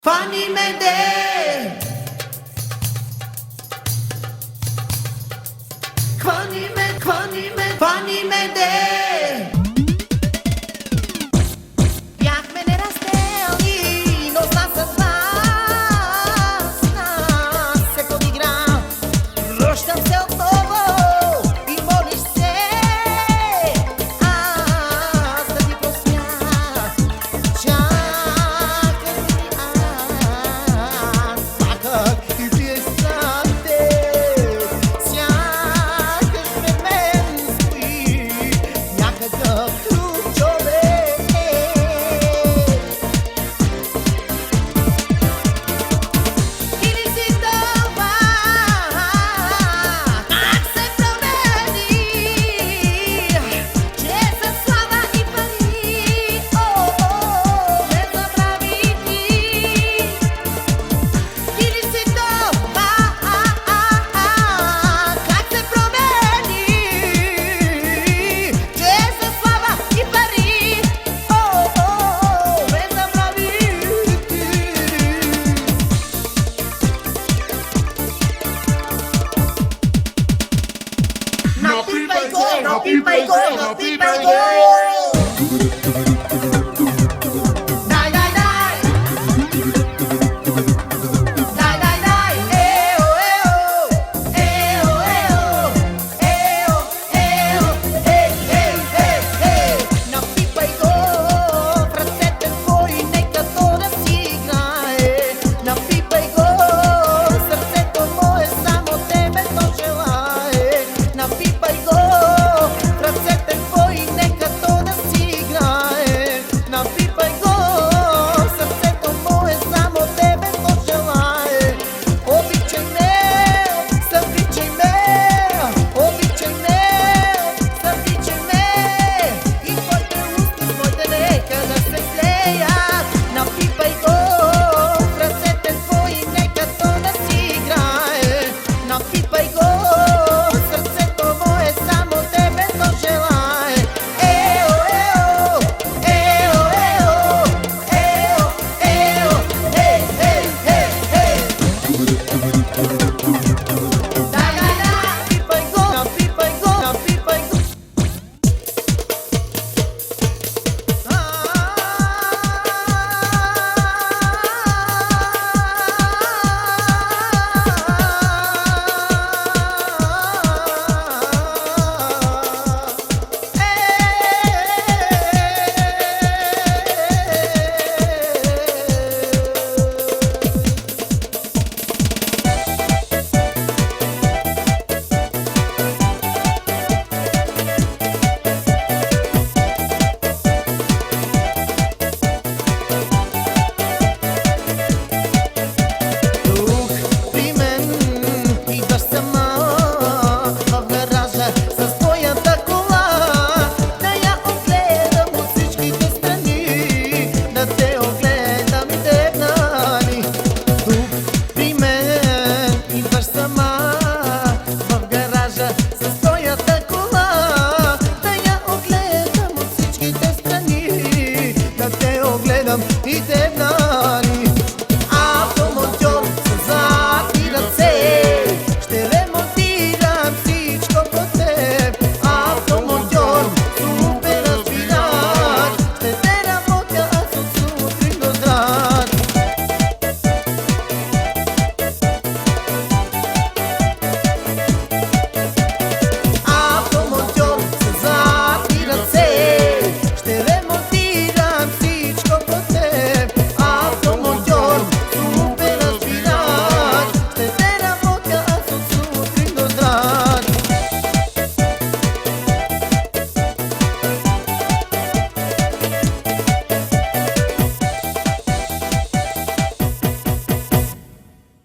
Fani me de Kvani me, kvani me, fani me de no people.